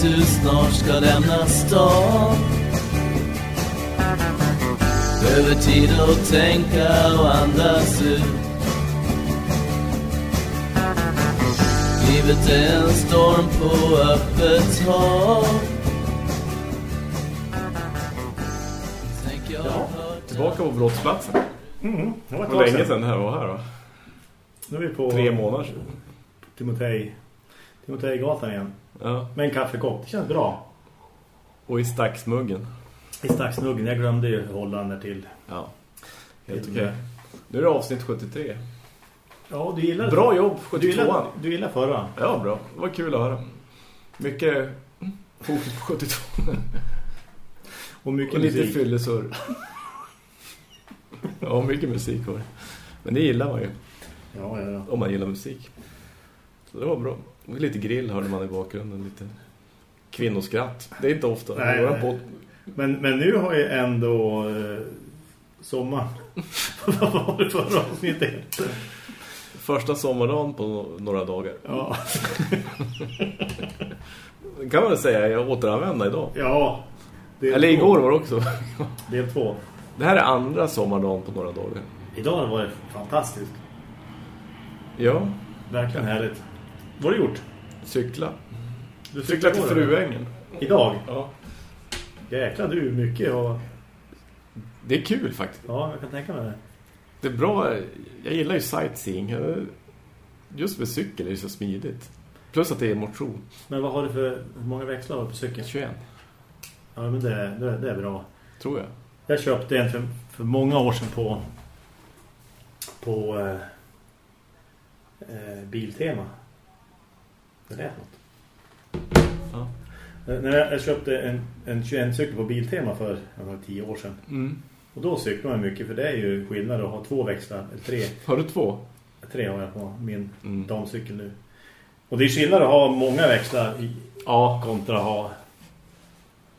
att du snart ska lämna stan Behöver tid att tänka och andas ut Livet är en storm på öppet hav Tillbaka på brottsplatsen. Mm, det var tag länge sedan. sedan det här var här då? Nu är vi på Tre månader sedan. Timotej, Timotejgatan igen. Ja. En kaffekopp. Det känns bra. Och i stacksmuggen. I stacksnuggen. Jag glömde ju hålla den till. Ja. Helt okej. Nu är det avsnitt 73. Ja, du gillar Bra jobb, Du 72an. gillar, du gillar förra. Ja, bra. Det var kul att höra. Mycket fokus på 72. Och mycket Och lite musik. fyllesurr. ja, mycket musik var det. Men det gillar man ju. Ja, ja, ja. Om man gillar musik. Så det var bra. Lite grill hörde man i bakgrunden. Lite kvinnoskratt. Det är inte ofta. Nej, nej. Men, men nu har ju ändå eh, sommar. Vad var det förra avsnittet? Första sommardagen på några dagar. Ja. Kan man väl säga jag återanvända idag. ja. Eller två. igår var det också. Del två. Det här är andra sommardagen på några dagar. Idag var det fantastiskt. Ja, Verkligen härligt. Vad har du gjort? cykla. Du Cykla till? Fruängen. Idag? Ja. Jäklar du, mycket. Och... Det är kul faktiskt. Ja, jag kan tänka mig det. Det är bra. Jag gillar ju sightseeing. Just med cykel är det så smidigt. Plus att det är motion. Men vad har du för hur många växlar har du på cykeln? 21, Ja, men det, det, det är bra. tror jag. Jag köpte en för, för många år sedan på på eh, eh, Biltema. Det lät något. Ja. Eh, När jag, köpte en, en 21-cykel på Biltema för tio år sedan. Mm. Och då cyklar man mycket för det är ju skillnad att ha två växlar, eller tre. Har du två? Tre har jag på min Mm. damcykel nu. Och det är skillnad att ha många växlar i, Ja, kontra att ha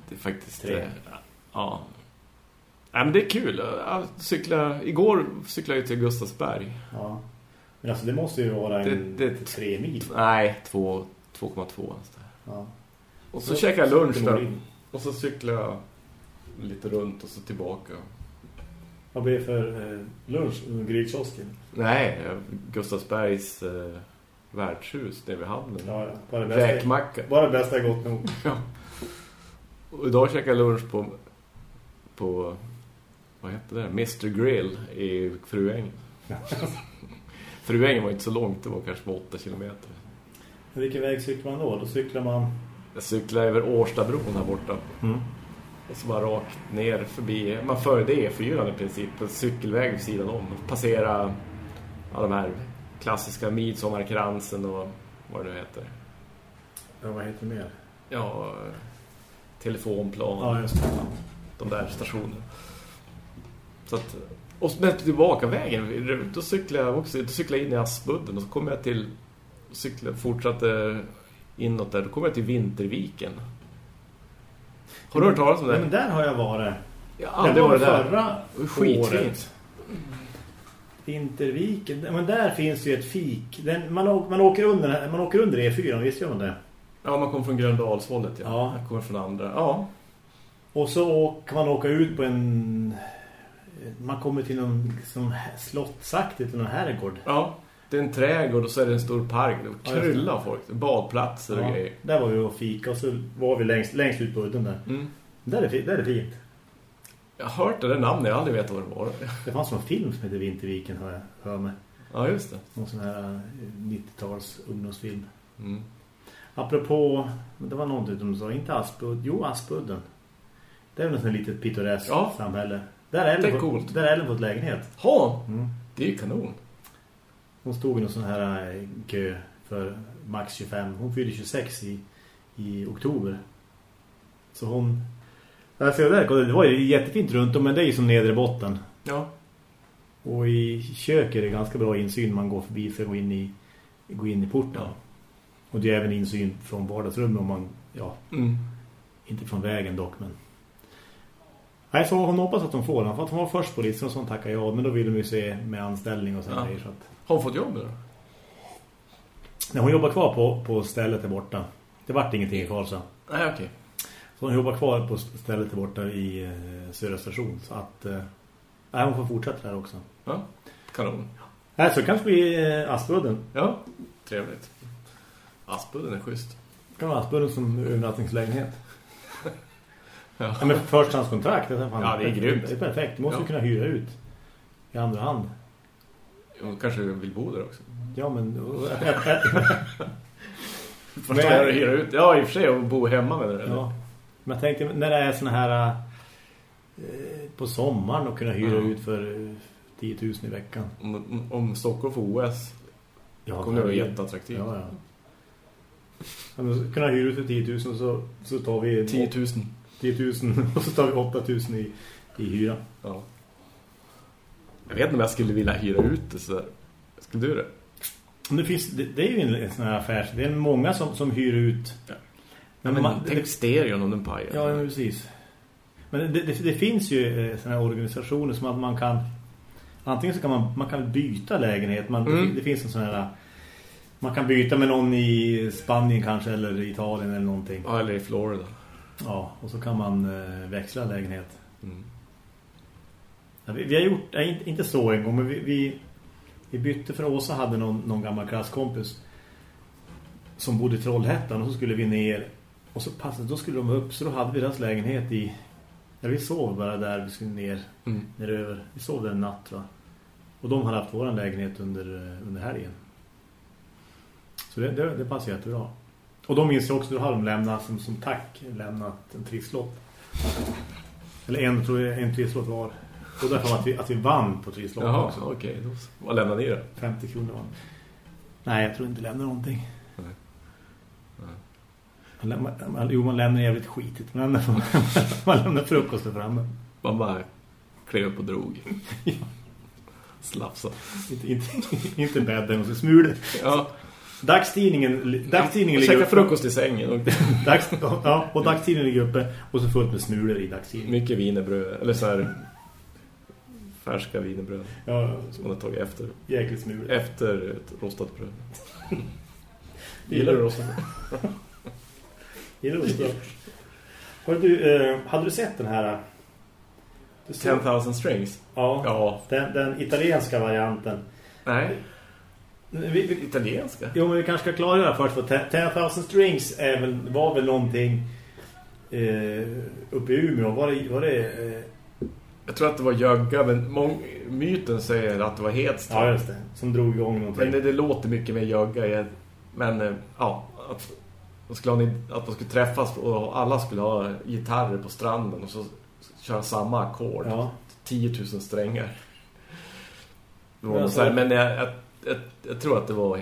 det är faktiskt... Tre. eh, Ja. Nej, men det är kul. Jag cykla, igår cyklade jag till Gustavsberg. Ja. Men alltså det måste ju vara en Det- det- tre mil. Nej, två- 2,2. alltså. Ja. Och så käkade jag lunch det där. in. Och så cyklade jag lite runt och så tillbaka. Vad blir det för eh, lunch? Grillkiosken? Nej, Gustavsbergs eh, värdshus där vid hamnen. Ja, ja. Bara det bästa, Vägmacka. bara det bästa är gott nog. Ja. Och idag käkade jag lunch på på vad heter det? Mr. Grill i Fruängen. Fruängen var inte så långt, det var kanske 8 kilometer. Vilken väg cyklar man då? Då cyklar man... Jag cyklade över Årstabron här borta. Mm. Och så bara rakt ner förbi. Man följde E4 i princip. En cykelväg vid sidan om. Passera ja, de här klassiska midsommarkransen och vad det nu heter. Ja, vad heter det mer? Ja, telefonplan. Ja, just det. de där stationerna. Så att, och men tillbaka vägen, då cyklade jag också, då cyklade jag in i Aspudden och så kom jag till, cyklade, fortsatte inåt där, då kom jag till Vinterviken. Har du hört talas om Ja, det? men där har jag varit. Jag har Det aldrig var varit där. förra Skitfint. året. Vinterviken. Men där finns ju ett fik. Den, man, man, åker under, man åker under E4, visst gör man det? Ja, man kommer från Gröndalshållet, ja. Ja. Jag kommer från andra. Ja, Och så kan man åka ut på en... Man kommer till någon som slottsaktigt, till någon herrgård. ja. Det är en trädgård och så är det en stor park. Det Ja, kryllar av folk. Badplatser och Ja, grejer. där var vi och fika och så var vi längst, längst ut på udden där. Mm. Där är, där är fint. Jag har hört det där namnet, jag har aldrig vetat vad det var. Det fanns någon film som heter Vinterviken, har jag hör mig. Ja, just det. Någon sån här eh, 90-tals ungdomsfilm. Mm. Apropå, det var någonting som sa, inte Aspud, jo Aspudden. Det är väl sånt här litet pittoreskt Ja. samhälle. Där är Ellen, fått-. Där är Ellen fått lägenhet. Ha! Mm. Det är ju kanon. Hon stod i någon sån här eh, kö för max 25. Hon fyllde 26 i, i oktober. Så hon... Alltså, där, det var ju jättefint runt om, men det är ju som nedre botten. Ja. Och i köket är det ganska bra insyn man går förbi för att gå in i, gå in i porten. Ja. Och det är även insyn från vardagsrummet om man, ja, Mm. inte från vägen dock, men... Nej, så hon hoppas att hon får den. För att hon var först på listan och sånt tackar jag. Men då ville de ju se med anställning och sådär. Ja. Så att... Har hon fått jobb eller? Nej, hon jobbar kvar på, på stället där borta. Det vart ingenting i Karlstad. Nej, okej. Så hon jobbar kvar på stället där borta i eh, Södra station. Så att eh, nej, hon får fortsätta där också. Ja, kanon. Nej, så kanske vi eh, Aspudden. Ja, trevligt. Aspudden är schysst. Kan vara Aspudden som övernattningslägenhet. Ja. Ja, men förstahandskontrakt. Det är, fan, Ja, det är grymt. Det är perfekt. Du måste Ja. kunna hyra ut i andra hand. Hon kanske vill bo där också. Ja, men... Först är det hyra ut. Ja, i och för sig, och bo hemma med det. Eller? ja. Men jag tänkte, när det är såna här eh, på sommaren och kunna hyra Ja. ut för eh, 10 000 i veckan. Om, om Stockholm får OS Ja, kommer det vara jätteattraktivt. Ja, ja. men kunna hyra ut för 10 000 så, så tar vi 10 000. 10 000 och så tar vi 8 000 i, i hyra. Ja. Jag vet inte om jag skulle vilja hyra ut det så. Skulle du det? Det, finns, det, det är ju en, en sån här affär. Det är många som, som hyr ut. Ja. Men Men man, tänk stereon om den pajar. Ja, men precis. Men det, det, det finns ju eh, såna här organisationer som att man kan antingen så kan man, man kan byta lägenhet. Man, Mm. Det finns en sån här man kan byta med någon i Spanien kanske eller Italien eller någonting. Ja, eller i Florida. Ja, och så kan man eh, växla lägenhet. Mm. Ja, vi, vi har gjort, nej, inte, så en gång, men vi, vi, vi bytte för Åsa hade någon, någon gammal klasskompis som bodde i Trollhättan och så skulle vi ner och så passade, då skulle de upp så då hade vi deras lägenhet i ja, vi sov bara där vi skulle ner Mm. neröver. Vi sov där en natt va. Och de hade haft våran lägenhet under, eh, under helgen. Så det, det, det passar jättebra. Och de minns jag också, då hade de lämnat som, som tack lämnat en trisslott. Eller en, tror jag, en trisslott var. Och därför att vi, att vi vann på trisslott Jaha, också. okej. då så. Vad lämnar ni då? 50 kronor vann. Nej, jag tror inte lämnar någonting. Nej. Nej. Man lämnar, man, jo, man lämnar jävligt skitigt. Man lämnar, man lämnar frukost där framme. Man bara klev upp och drog. Slafsa. Inte, inte, inte bädden och så smulor. Ja, Dagstidningen, dagstidningen ligger uppe. frukost i sängen. Och Dags, ja, och dagstidningen ligger uppe och så fullt med smulor i dagstidningen. mycket vinerbröd. Eller så här färska vinerbröd. Ja, Som man har tagit efter, jäkligt smulor. efter ett rostat bröd. Gillar du rostat? Gillar du rostat? Har du, eh, hade du sett den här? Du såg- 10,000 strings? Ja, Ja. den, den italienska varianten. Nej, Vi, vi, italienska. jo, men vi kanske ska klargöra först för 10,000 strings väl, var väl någonting eh, uppe i Umeå. Var det, var det eh, Jag tror att det var Jögga, men mång, myten säger att det var Hedström. ja just det, som drog igång någonting. Men det, det låter mycket mer Jögga. Men eh, ja, att, man skulle att man skulle träffas och alla skulle ha gitarrer på stranden och så köra samma ackord. Ja. 10 000 strängar. Men men, så här, alltså- men jag, jag, jag, tror att det var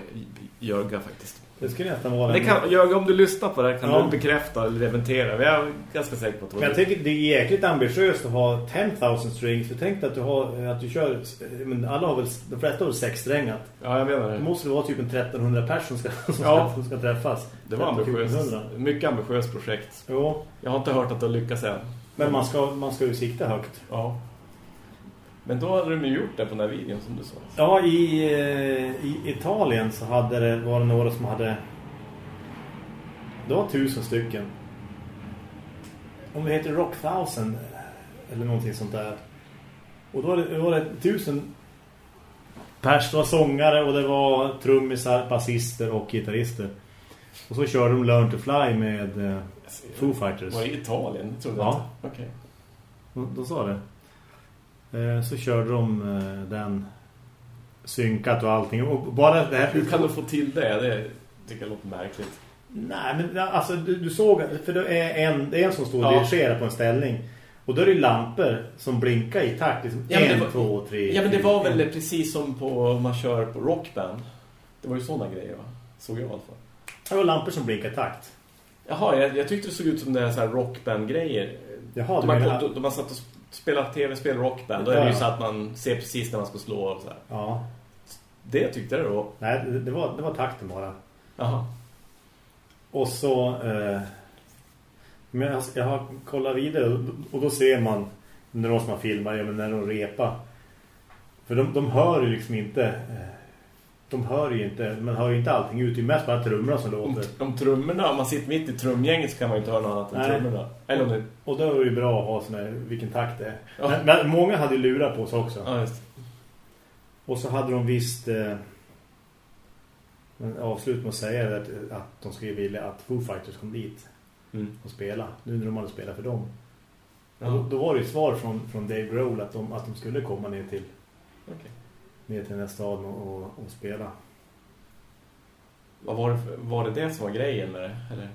Jögga faktiskt. Det skulle nästan vara Det kan, Jögga, om du lyssnar på det här kan Ja. du bekräfta eller dementera. Men jag är ganska säker på att det Men jag tycker det är jäkligt ambitiöst att ha 10,000 strings. För tänk att du, har, att du kör, men alla har väl, de flesta har väl sexsträngat. Ja, jag menar Då det. måste det vara typ en 1300 personer som ska, som Ja. ska, som ska träffas. Det var 1300. ambitiöst. Mycket ambitiöst projekt. Jo, Jag har inte hört att det har lyckats än. men man ska, man ska ju sikta högt. Ja. Men då hade de ju gjort det på den här videon som du sa. Ja, i, eh, i Italien så hade det, var det några som hade... Det var tusen stycken. Om det heter Rock Thousand eller någonting sånt där. Och då var det, var det tusen pers, det var sångare och det var trummisar, basister och gitarrister. Och så körde de Learn to Fly med eh, Foo Fighters. Var det i Italien? Det trodde Ja. jag inte. Okej. De, de sa det. Eh, så körde de eh, den synkat och allting. Och bara det här... Hur kan du få till det? Det tycker jag låter märkligt. Nej, men alltså du, du såg... För det är en, det är en som står och Ja. dirigerar på en ställning. Och då är det lampor som blinkar i takt. Liksom Ja, en, var- två, tre... Ja, men det var väl precis som på man kör på rockband. Det var ju sådana grejer va? Såg jag i alla fall. Det var lampor som blinkar i takt. Jaha, jag, jag tyckte det såg ut som det här, så här rockband-grejer. Jaha, du man, menar- då, då man satt och spelade tv-spel rockband. Då är det ju så att man ser precis när man ska slå och så här. Ja. Det tyckte jag då. Nej, det, var, det var takten bara. Jaha. Och så... Eh, men jag, jag har kollat vidare och, då ser man när de som har filmat, ja, men när de repar. För de, de hör ju liksom inte... Eh, de hör ju inte, man hör ju inte allting ut. Det är mest bara trummorna som Om, låter. om trummorna, om man sitter mitt i trumgänget så kan man ju inte höra något annat än Nej. trummorna. Eller om det... Och då är det ju bra att ha sån här, vilken takt det är. Ja. Men, men många hade ju lurat på sig också. Ja, just. Och så hade de visst eh, men avslut med att säga att, att de skulle vilja att Foo Fighters kom dit Mm. och spela. Nu när de hade spelat för dem. Ja. Då, då var det ju svar från, från Dave Grohl att de, att de skulle komma ner till, Okej. Ner till den här staden och, och, spela. Vad var det, var det det som var grejen med det? Eller?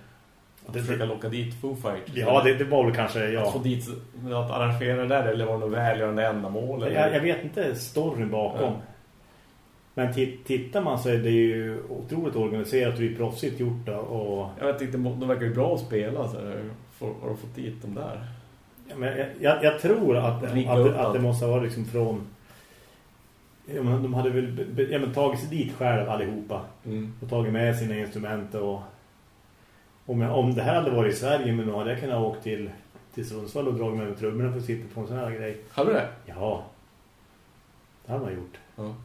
Att Det- försöka locka dit Foo Fighters? Ja, det, det var väl kanske, Att få ja. dit att arrangera det där eller var det något välgörande ändamål? Eller? Jag, jag vet inte storyn bakom. Ja. Men ti- tittar man så är det ju otroligt organiserat och det är proffsigt gjort och Jag inte, de verkar ju bra att spela. Så har du fått dit dem där? Ja, men jag, jag, jag tror att, att, att, att det måste varit liksom från... Ja, men de hade väl ja, men tagit sig dit själv allihopa. Mm. Och tagit med sina instrument. Och, om, jag, om det här hade varit i Sverige men då hade jag kunnat åka till, till Sundsvall och dragit med mig trummorna för att sitta på en sån här grej. Hade du det? Ja, det hade man gjort. Ja.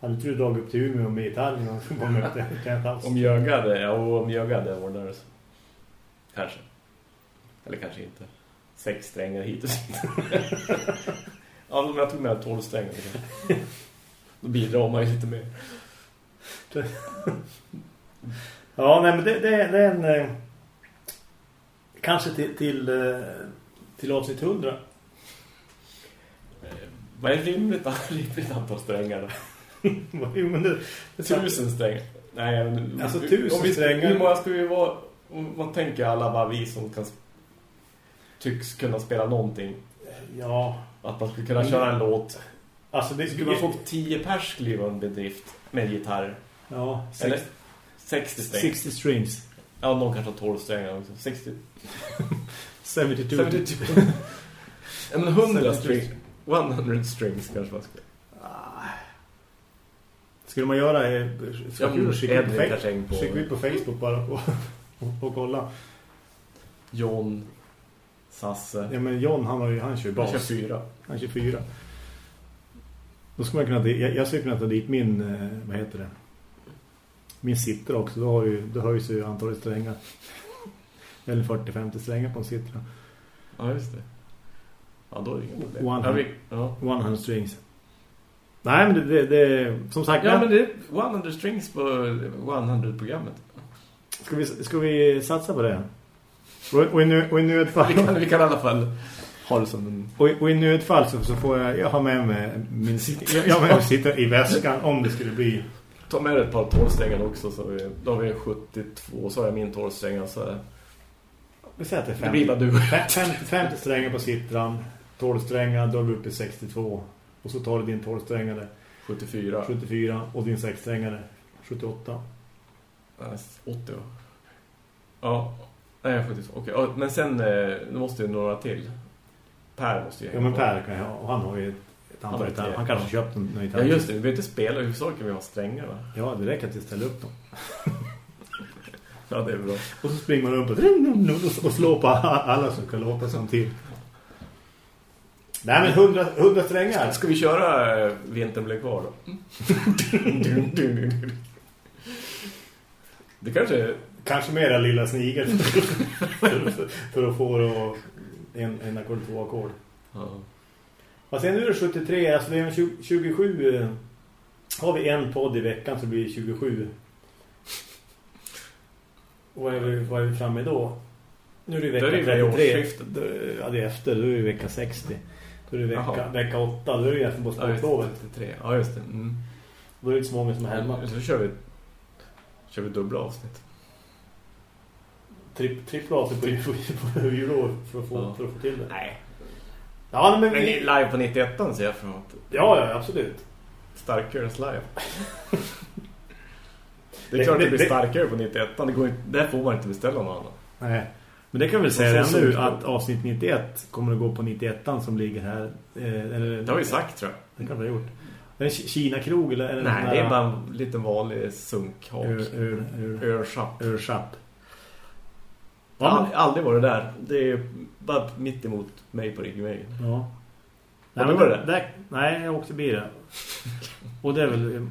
Hade inte du dragit upp till Umeå med gitarren och så mötte Kent Alls? Om jag hade, ja, om jag hade ordnat så. Kanske. Eller kanske inte. Sex strängar hit och dit. ja, om jag tog med tolv strängar. så kanske. Då bidrar man ju lite mer. Ja, nej men det, det, det är en... Eh, kanske till, till, eh, till avsnitt 100. Eh, Vad är rimligt, rimligt antal strängar då? Jo, men det, det, Tusen strängar. Nej, men, Alltså, tusen om vi, strängar. Hur många ska vi vara... Man tänker alla bara vi som kan tycks kunna spela någonting. Ja, Att man skulle kunna köra en låt. alltså det Skulle man få 10 pers kliva en bedrift med gitarr? Ja, Eller sex, 60 strängar. 60 strings. Ja, någon kanske har 12 strängar också. 60. 72. 72. Ja, men 100 72. strings. 100 strings kanske man skulle. Ah. Skulle man göra eh, ska Ja, kul skicka ut på, Facebook bara och, och, och kolla. John, Sasse. Ja, men John han, har ju, han kör ju Han kör bas. fyra. Han kör fyra. Då skulle man kunna, jag, jag skulle kunna ta dit min, eh, vad heter det? Min sitter också, då, har ju, då höjs ju antalet strängar. Eller 40-50 strängar på en sitter. Ja, just det. Ja, då är det inga problem. One ja, vi, ja. 100 strings. Nej, men det, det, det som sagt... ja, men det är 100 strings på 100-programmet. Ska vi, ska vi satsa på det? Och, och, i, nö, och i Vi nödfall... kan, vi kan i alla fall ha det som en... Och, i- och i nödfall så, så får jag, jag ha med mig min jag, jag har med mig sitta i väskan om det skulle bli... Ta med ett par tolvsträngar också så vi, då har vi 72 så har jag min tolvsträngar så är- Vi säger att det är det blir bara 50, du. 50, 50 strängar på sittran, 12 strängar, då är vi uppe i 62. Och så tar du din 12 strängare 74. 74 och din 6 strängare 78. Nej, 80 ja. Nej faktiskt. Okej, ja, men sen eh, måste ju några till. Per måste ju Ja men Per kan jag och han har ju ett, ett Han antal gitarrer. tre, Han kanske köpt en ny Ja just det, vi behöver inte spela. Hur så kan vi ha strängar va? Ja, det räcker att jag ställer upp dem. Ja, det är bra. Och så springer man runt och, och slår på alla som kan låta samtidigt. Nej men 100, 100 strängar. Ska vi köra eh, Vintern blir kvar då? Det kanske... Kanske mera lilla snigel för, för, att få då en, en ackord, två ackord. Ja. Och sen nu är det 73, alltså det är 20, 27... eh, Har vi en podd i veckan så blir det 27. Och vad är vi, vad är vi framme då? Nu är det är vecka det vid 33. årsskiftet. Då, ja, det är efter. Då är det vecka 60. Då är det vecka, Jaha. vecka 8. Då är det efter på Ja, sportlovet. det, 33. Ja, just det. Mm. Då är det inte så många som är hemma. Så kör vi, kör vi dubbla avsnitt. Tripp, trippla av sig på, på, på julår för att få, Ja. för att få till det. Nej. Ja, men Men vi... live på 91 ser jag framåt. Ja, ja, absolut. Starkare live. Det är Det- klart det- det blir det- starkare på 91. Det går inte, där får man inte beställa någon annan. Nej. Men det kan vi säga redan nu att avsnitt 91 kommer att gå på 91 som ligger här. Eh, eller, Det har vi sagt tror jag. Det kan vi ha gjort. Är det en Kina-krog eller? eller Nej, det är bara en liten vanlig sunkhak. Ur, ur, ur, Örschapp. Chapp. Jag har Ja, aldrig, varit där. Det är bara mitt emot mig på Ryggvägen. ja. Nej, men varit där, nej, jag åkte bil. Och det är väl...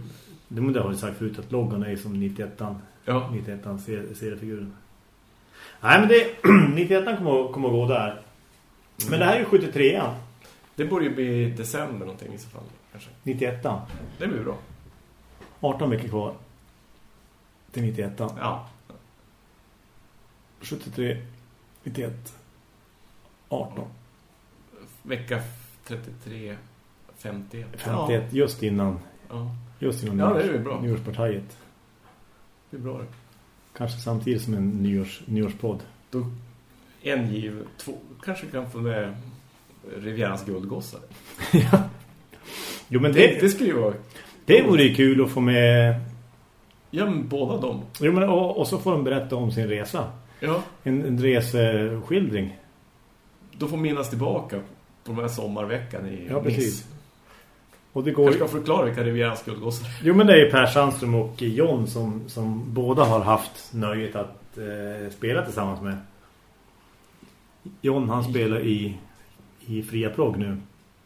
Det har jag sagt förut att loggan är som 91an. Ja. 91an ser- seriefiguren. Nej men det 91an kommer, att- kommer att gå där. Men det här är ju 73an. Det borde ju bli december någonting i så fall. Kanske. 91an. Det blir bra. 18 veckor kvar. Till 91an. Ja. 73, 91, 18, Vecka 33, 51. 51. Just innan, Ja. just innan Ja, det är bra. nyårspartiet. Det är bra det. Kanske samtidigt som en nyårs, nyårspodd. Då en giv, två, kanske kan få med Rivierans guldgossar. ja. Jo men Det, det, det skulle ju vara... det vore ju kul att få med... Ja, men båda dem. Jo, men, och, och så får de berätta om sin resa. Ja, En, en reseskildring. då får minnas tillbaka på den här sommarveckan i Ja, precis. Och det går Jag ska förklara vilka Rivierans guldgossar. Jo men det är Per Sandström och John som, som båda har haft nöjet att eh, spela tillsammans med. John han spelar i, i Fria Prog nu.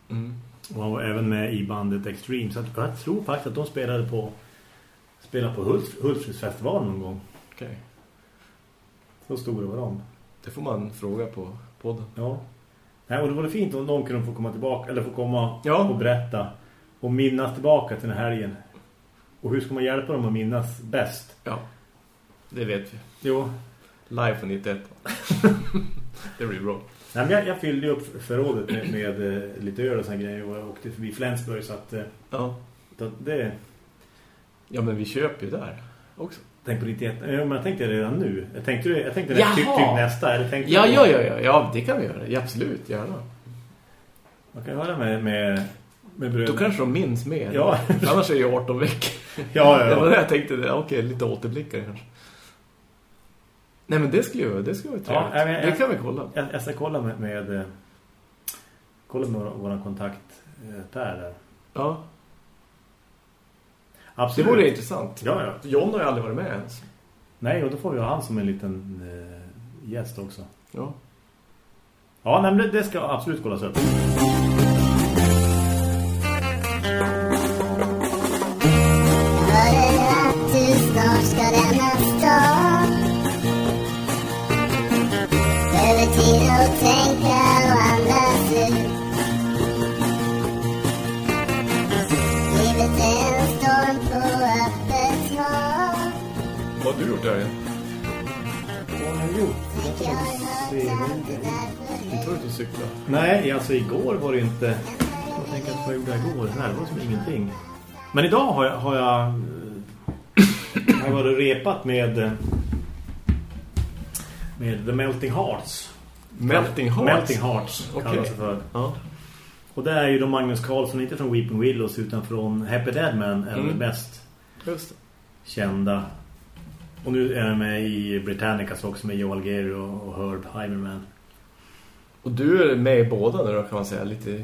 Mm. Och han var även med i bandet Extreme. Så jag tror faktiskt att de spelade på spelade på Hults, Hultsfredsfestivalen någon gång. Okej. Så stora var de. Det får man fråga på podden. Ja. Nej, och det vore fint om de kunde få komma tillbaka eller få komma Ja. och berätta och minnas tillbaka till den här helgen. Och hur ska man hjälpa dem att minnas bäst? Ja, det vet vi. Jo, Live från 91. det blir bra. Nej, jag, jag fyllde upp förrådet med, med eh, lite öl och såna grejer och jag åkte förbi Flensburg så att eh, Ja. så att det ja, men vi köper ju där också. Tänk på 91. Ja, men jag tänkte redan nu. Jag tänkte jag tänkte det typ, typ nästa eller tänkte Ja, jag- ja, ja, ja, ja, det kan vi göra. Ja, absolut, gärna. Man kan höra med med med bröd. Då kanske de minns mer. Ja. Annars är ju 18 veckor. ja, ja, Det var ja. det jag tänkte. Okej, lite återblickar kanske. Nej, men det skulle ju det skulle vara trevligt. Ja, jag- det kan vi kolla. Jag, jag ska kolla med med eh, kolla med vår, vår kontakt eh, där. Ja, det Absolut. vore intressant. Ja, ja. John har ju aldrig varit med ens. Nej, och då får vi ha han som en liten eh, gäst också. Ja. Ja, nej, det, det ska absolut kollas upp. Vad har du gjort jag jag där Inte varit och cykla. Nej, alltså igår var det inte... Jag tänker att vad jag gjorde igår? Nej, det var som ingenting. Men idag har jag... Har jag, har jag varit repat med... Med The Melting Hearts. Melting Hearts? Melting Hearts kallas det för. Ja. Och det är ju då Magnus Carlsson, inte från Weeping Willows utan från Happy Deadman, är Mm. det mest Just det. kända. Och nu är han med i Britannicas också med Joe Algeri och, och Herb Heimerman. Och du är med i båda nu då kan man säga. Lite...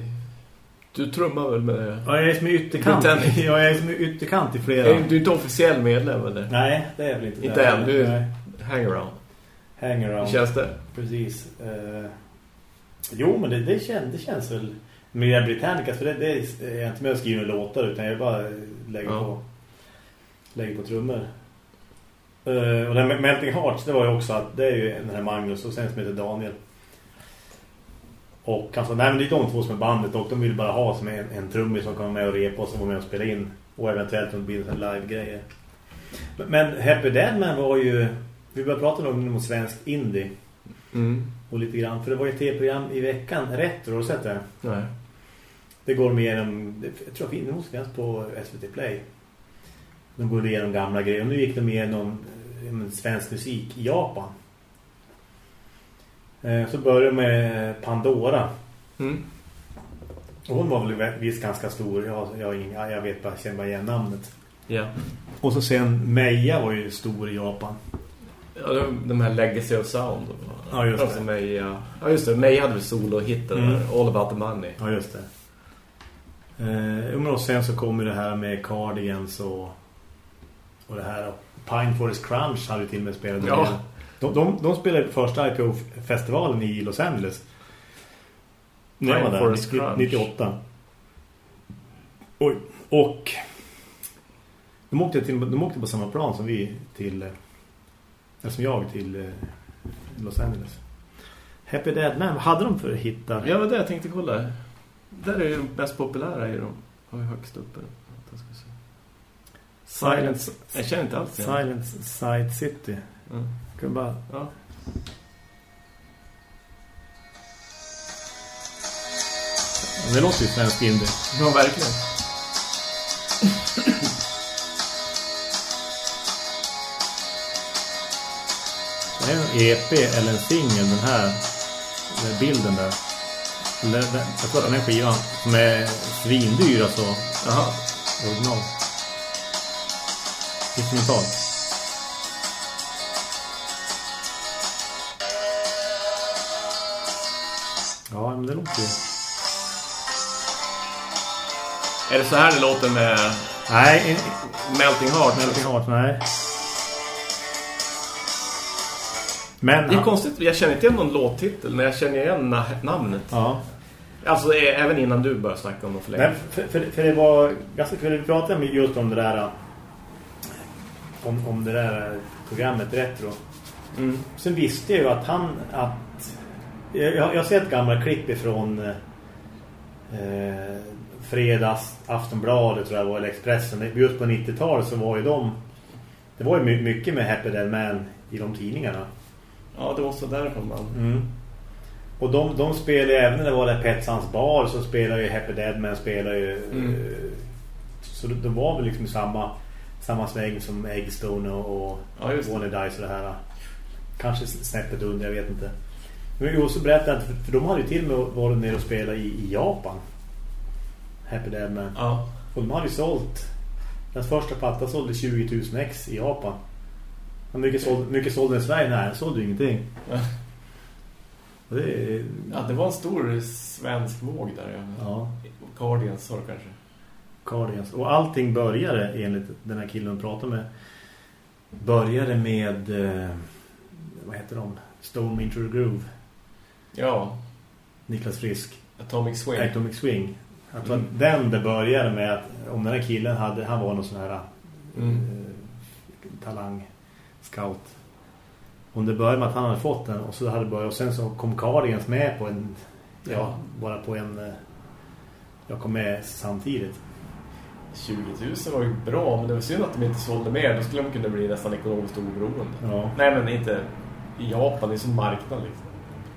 Du trummar väl med... Ja, jag är som ytterkant. Jag är som ytterkant i flera. Är Du är inte officiell medlem eller? Nej, det är jag väl inte. Inte än, du Nej. hang around. Hang around. Hur känns det? Precis. Eh, jo, men det, det, känns, det känns väl med Britannicas, för det, det är jag inte med att skriva låtar utan jag bara lägger Ja. på lägger på trummor. Eh, och den med Melting Hearts, det var ju också att det är ju den här Magnus och sen som heter Daniel. Och han sa, nej men det är de två som är bandet och de vill bara ha som en, en trummis som kommer med och repa och som var med och spela in. Och eventuellt om det blir en live-grejer. Men, men Happy Deadman var ju, vi började prata om något svenskt indie. Mm. Och lite grann, för det var ju ett tv-program i veckan, Retro, har du sett det? Nej. Det går med igenom, jag tror att det måste finnas på SVT Play. De går igenom gamla grejer. Och nu gick de igenom eh, svensk musik i Japan. Eh, Så började med Pandora. Mm. Och hon var väl visst ganska stor. Jag, jag, jag vet bara, känner bara igen namnet. Ja. Och så sen Meija var ju stor i Japan. Ja, de- de här Legacy of Sound. Ja, just det. Alltså May, ja. ja, just det. May hade väl solo-hitten Mm. där. All About the Money. Ja, just det. Eh, och sen så kommer det här med Cardigans och, och det här. Och Pine Forest Crunch hade ju till och med spelat. Ja. De, de, de spelade på första IPO-festivalen i Los Angeles. När Pine var där, Forest 90, Crunch. 98. Oj. Och De åkte, till, de åkte på samma plan som vi till... eh, Eller som jag till eh, Los Angeles. Happy Dead Man, vad hade de för hittar? Ja, men det jag tänkte kolla. Där är ju mest populära i dem. Har vi högst uppe. Silence. Jag känner inte alls igen. Silence Side City. Mm. Kan bara... Ja. Det låter ju svensk indie. ja, verkligen. Det är en EP eller en singel den här den bilden där. Jag tror att den är skivan som är svindyr alltså. Jaha. Original. Instrumental. Ja, men det låter ju... Är det så här det låter med Nej, in- Melting Heart? Melting Heart, nej. Men... Det är konstigt, jag känner inte igen någon låttitel, men jag känner igen na- namnet. Ja. Alltså eh, även innan du började snacka om det för länge. Nej, för, för, för det var ganska kul vi pratade med just om det där om, om det där programmet Retro. Mm. Sen visste jag ju att han att jag, jag har sett gamla klipp ifrån eh, fredags Aftonbladet tror jag var eller Expressen. Just på 90-talet så var ju de det var ju my- mycket med Happy Dead Man i de tidningarna. Ja, det måste vara därifrån man... Mm. Och de, de spelar ju även när det var där Petsans bar så spelar ju Happy Dead Man spelar ju Mm. eh, så det, det var väl liksom samma samma sväng som Eggstone och, och Ja. Warner Dice och det här. Kanske snäppet under, jag vet inte. Men jo, så berättade att för, de hade ju till och med varit nere och spelat i, i Japan. Happy Dead Man. Ja. Och de hade ju sålt den första plattan sålde 20 000 ex i Japan. Hur mycket sålde, mycket sålde i Sverige? Nej, sålde ju ingenting. Ja. Det är, ja, det var en stor svensk våg där. Ja. ja, det kanske. Cardigans. Och allting började, enligt den här killen de pratade med, började med, eh, vad heter de? Stone the Groove. Ja, Niklas Frisk. Atomic Swing. Atomic Swing. Jag tror Mm. att den det började med att om den här killen hade, han var någon sån här Mm. eh, talang scout. Om det började med att han hade fått den och så hade börjat och sen så kom Cardigans med på en ja, Ja. bara på en eh, jag kom med samtidigt. 20 000 var ju bra, men det var synd att de inte sålde mer. Då skulle de kunna bli nästan ekonomiskt oberoende. Ja. Nej, men inte i Japan. Det är som marknad liksom.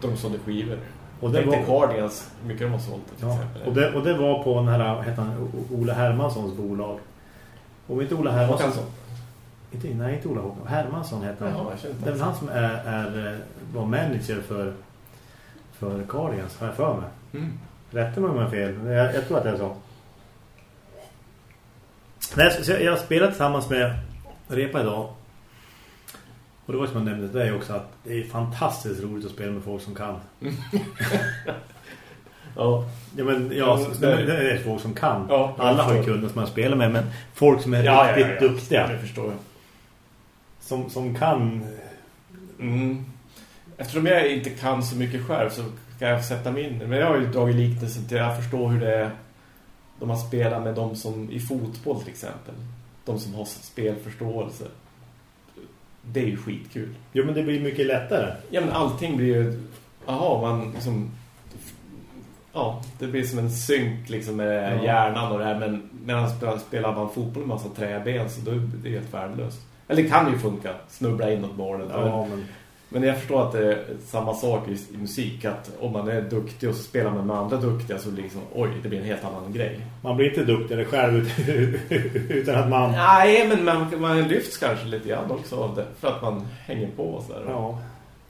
De sålde skivor. Och det var- hur mycket de har sålt till Ja. exempel. Och, det, och det var på den här, heter han, Ola Hermanssons bolag. Och inte Ola Hermansson. Håkansson. Inte, nej, inte Ola Håkansson. Hermansson heter han. Inte Det är väl han som är, är, eh, var manager för, för Cardigans, har jag för mig. Mm. Rätta mig om jag fel. Jag, jag tror att det är så. Nej, så jag, jag spelat tillsammans med Repa idag. Och det var som jag nämnde till dig också att det är fantastiskt roligt att spela med folk som kan. Ja. Ja, men ja, Ja, det, är folk som kan. Ja, Alla har ju kunder som man spelar med, men folk som är Ja, riktigt ja. duktiga. Det förstår jag. Som, som kan... Mm. Eftersom jag inte kan så mycket själv så kan jag sätta mig in. Men jag har ju dragit liknelsen till jag förstår hur det är de har spelat med de som i fotboll till exempel. De som har spelförståelse. Det är ju skitkul. Jo, men det blir mycket lättare. Ja, men allting blir ju... Jaha, man liksom... Ja, det blir som en synk liksom med Ja. hjärnan och det här. Men medan spelar, spelar man fotboll med massa träben så då är det helt värdelöst. Eller det kan ju funka. Snubbla in åt målet. Ja, men... Men jag förstår att det är samma sak i, i musik. Att om man är duktig och så spelar man med andra duktiga så liksom, oj, det blir en helt annan grej. Man blir inte duktigare själv ut- utan att man... Nej, men man, man lyfts kanske lite grann också av det. För att man hänger på och sådär. Ja.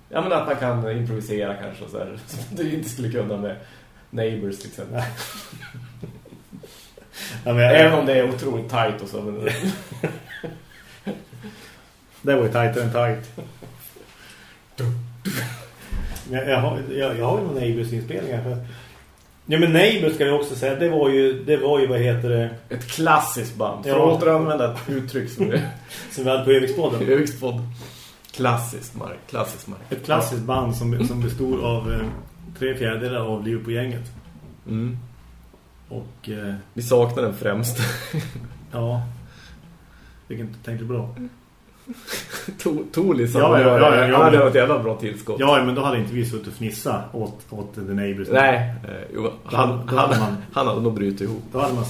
Ja, men att man kan improvisera kanske och så här, Som du inte skulle kunna med Neighbors till exempel. Ja, men jag, Även om det är otroligt tajt och så. Men, Det var ju tajtare än tajt. Jag, jag, har, jag, jag har ju några Neighbors-inspelningar. För... Ja, men Neighbors ska jag också säga. Det var ju, det var ju vad heter det, ett klassiskt band. För Ja. att återanvända ett uttryck som är som vi hade på Övikspodden. högstpodd. Klassiskt mark. Klassiskt mark. Ett klassiskt band som, som bestod av eh, tre fjärdedelar av Liverpool-gänget. Mm. Och eh, Vi saknar den främst. ja, Vilken tänkte? To- Tolis Ja, ja, ja, ja, ja, hade varit ett jävla bra tillskott. Ja, men då hade inte vi suttit och fnissa åt, åt The Neighbors. Nej, eh, jo, Då han, hade- då hade man- han hade nog brutit ihop. Då hade man,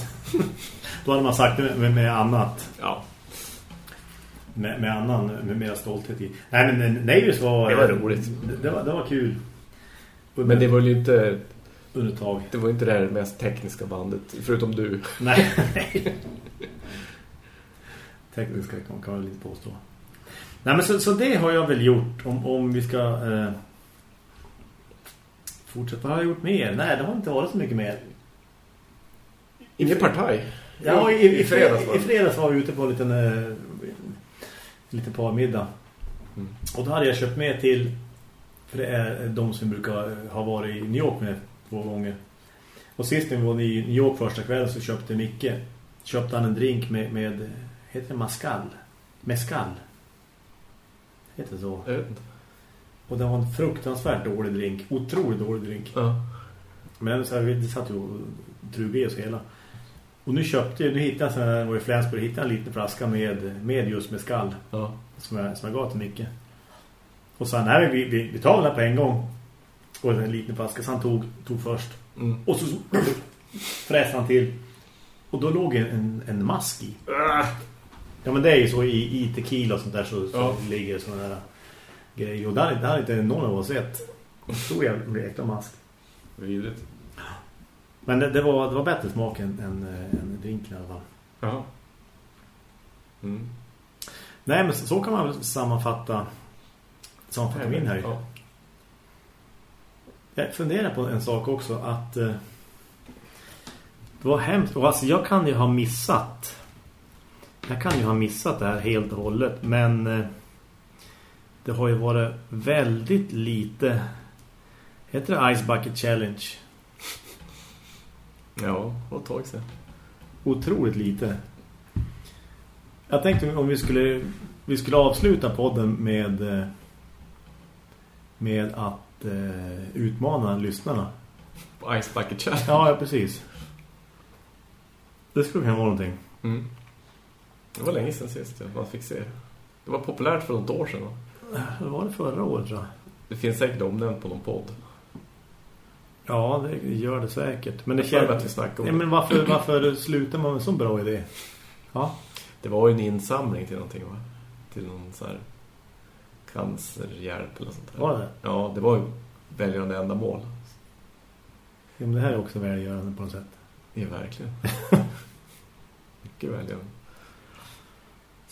då hade man sagt det med, med annat. Ja, Med, med annan, med mera stolthet i. Nej, men Neighbors var... Det var roligt. Det, det, var, det var kul. men det var ju inte Under tag. det var inte det här mest tekniska bandet förutom du. Nej. Tekniska kan, man väl inte påstå. Nej, men så, så det har jag väl gjort. Om, om vi ska eh, fortsätta. Har jag gjort mer? Nej, det har inte varit så mycket mer. Ingen partaj. Ja, i, i, I fredags var I fredags var vi ute på en liten, eh, en liten parmiddag. Mm. Och då hade jag köpt med till, för det är de som brukar eh, ha varit i New York med två gånger. Och sist när vi var i New York första kvällen så köpte Micke, köpte han en drink med, med heter det mascal? Mescal. Heter det så? Jag vet inte. Och det var en fruktansvärt dålig drink. Otroligt dålig drink. Ja. Men så här, vi satt ju och drog i oss hela. Och nu köpte jag, nu hittade jag så här, var i Flensburg, hittade en liten flaska med, med just med skall. Ja. Som jag, som jag gav till Micke. Och så nej, vi, vi, vi tar väl det på en gång. Och en liten flaska, så han tog, tog först. Mm. Och så fräste han till. Och då låg en, en, en mask i. Ja men det är ju så i, i tequila och sånt där så, så Ja. ligger sådana där grejer. Och hade, det hade inte någon av oss sett. Stor jävla jäkla mask. Vidrigt. Men det, det, var, det var bättre smak än, än, eh, än drinken i alla fall. Ja. Mm. Nej men så, så kan man väl sammanfatta sammanfatta min här. Ja. Jag funderar på en sak också att eh, det var hemskt. Och alltså jag kan ju ha missat jag kan ju ha missat det här helt och hållet men eh, det har ju varit väldigt lite heter det Ice Bucket Challenge? Ja, och ett tag sedan. Otroligt lite. Jag tänkte om vi skulle vi skulle avsluta podden med eh, med att eh, utmana lyssnarna. På Ice Bucket Challenge. Ja, ja, precis. Det skulle kunna vara någonting. Mm. Det var länge sedan sist ja, man fick se. Det var populärt för något år sedan. va? Det var det förra året tror jag. Det finns säkert omnämnt på någon podd. Ja, det gör det säkert. Men det tror att vi känns... snackade om det. men varför, varför slutar man med så bra idé? Ja, Det var ju en insamling till någonting va? Till någon så här cancerhjälp eller sånt där. var det? Ja, det var ju välgörande ändamål. Ja, men det här är också välgörande på något sätt. Ja, verkligen. Mycket välgörande.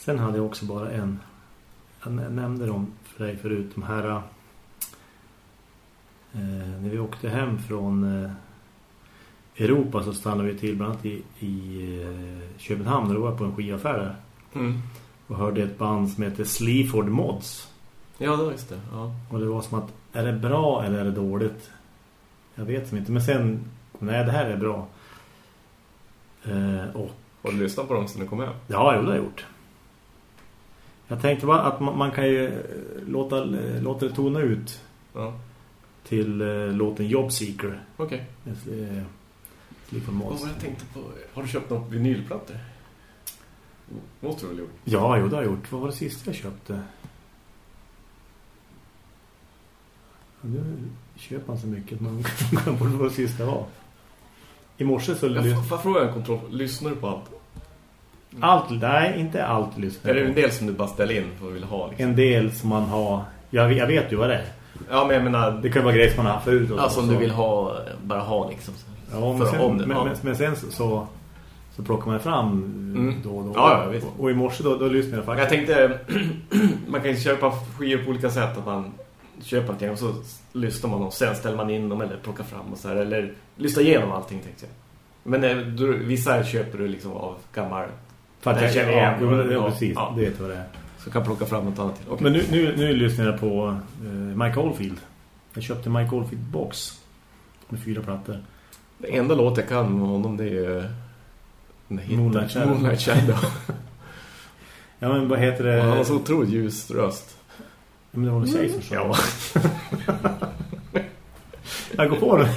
Sen hade jag också bara en... Jag nä- nämnde dem för dig förut. De här... Eh, när vi åkte hem från eh, Europa så stannade vi till bland annat i, i eh, Köpenhamn. Där var jag på en skivaffär. Mm. Och hörde ett band som heter Sleaford Mods. Ja, det var just det. Ja. Och det var som att, är det bra eller är det dåligt? Jag vet som inte. Men sen, nej det här är bra. Eh, och Har du lyssnat på dem sen du kom hem? Ja, jo, det har jag gjort. Jag tänkte bara att man, man kan ju eh, låta, eh, låta det tona ut Ja. till eh, låten Job Seeker. Okej. Vad var jag tänkte på? Har du köpt några vinylplattor? Måste du väl gjort? Ja, jo, det har jag gjort. Vad var det sista jag köpte? Ja, Nu köper man så mycket att man kan borde vad det sista var. I morse så... Jag får jag fråga en kontroll. Lyssnar du på allt? Allt, nej, inte allt lyssnar Är det jag en del som du bara ställer in för att vill ha? Liksom? En del som man har... Jag, jag vet ju vad det är. Ja, men jag menar... Det kan ju vara grejer som man har förut. och Alltså så. om du vill ha, bara ha liksom. Ja, men sen, om det, men, ja. men, sen så, så, plockar man fram Mm. då och då. Ja, ja, och, och i morse då, då lyssnade jag Jag faktiskt. tänkte... man kan ju köpa skivor på olika sätt. Att man köper någonting och så lyssnar man och sen ställer man in dem eller plockar fram och så här. Eller lyssnar igenom allting tänkte jag. Men eh, du, vissa köper du liksom av gammal... För att Den jag känner ja, jo, men det- Ja, precis, ja. det vet vad det är. Så kan plocka fram något annat. Okej. Men nu, nu, nu lyssnar jag på uh, Mike Oldfield. Jag köpte Mike Oldfield box med fyra plattor. Det enda låt jag kan med honom det är den hitten. Moonlight Shadow. Moonlight Shadow. Ja, men vad heter det? Och Han har så otroligt ljus röst. Ja, men det var väl tjej som sa. Ja. Jag går på det.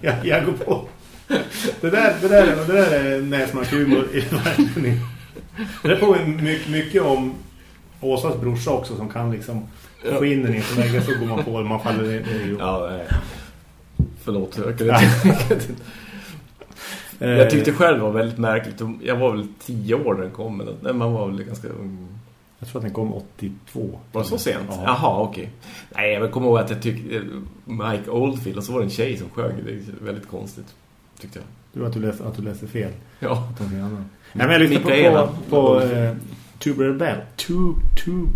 jag, jag går på. Det där, det där, är- det där är näsmakhumor i verkligen. Det får vi mycket, mycket om Åsas brorsa också som kan liksom få in den i så länge så går man på och man faller ner i Ja, nej. Förlåt, jag kan inte. Jag tyckte själv var väldigt märkligt. Jag var väl tio år när den kom. Men man var väl ganska ung. Jag tror att den kom 82. Var det så sent? Ja. Jaha, okej. Nej, jag kommer ihåg att jag tyckte Mike Oldfield och så var det en tjej som sjöng. Det är väldigt konstigt, tyckte jag. Du att du läste, att du läste fel. Ja. Nej, men jag lyssnade Mikaela. på, på, på eh, Tubular Bell. Tu, tu.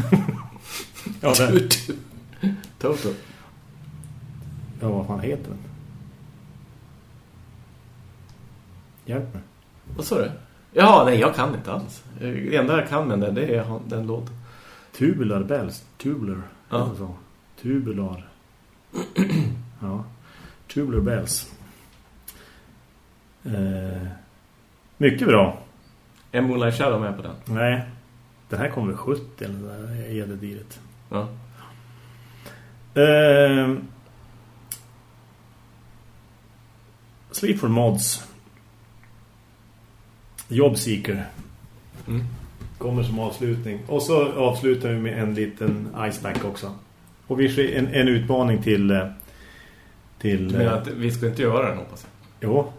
ja, den, Toto. ja, vad fan heter den? Hjälp mig. Vad sa du? Ja, nej, jag kan inte alls. Det enda jag kan med den, det är den låten. Tubular Bells. Tubular. Ja. så. Tubular. ja. Tubular Bells. Eh, mycket bra. Är Moonlight Shadow med på den? Nej. Den här kommer väl 70 eller där är det dyrt. Ja. Eh, Sleep for Mods. Jobseeker. Mm. Kommer som avslutning. Och så avslutar vi med en liten iceback också. Och vi sker en, en utmaning till... eh, till menar eh, att vi ska inte göra den, hoppas jag? Jo.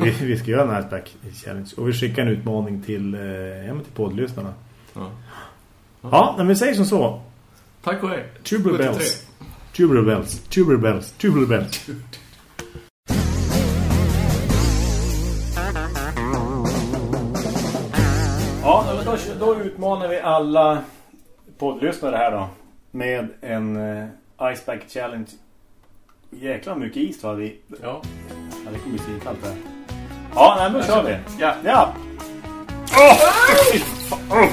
Vi, vi ska göra en iceback challenge. Och vi skickar en utmaning till, eh, till poddlyssnarna. Ja. Ja, men vi säger som så. Tack och hej. Tubular 73. bells. Tubular bells. Tubular bells. Tubular bells. Ja, då, då utmanar vi alla poddlyssnare här då. Med en eh, Iceback Challenge. Jäkla mycket is var vi. Ja. Ja, det kommer bli svinkallt här. Ja, nej, men då kör vi. Ja. Ja. Åh!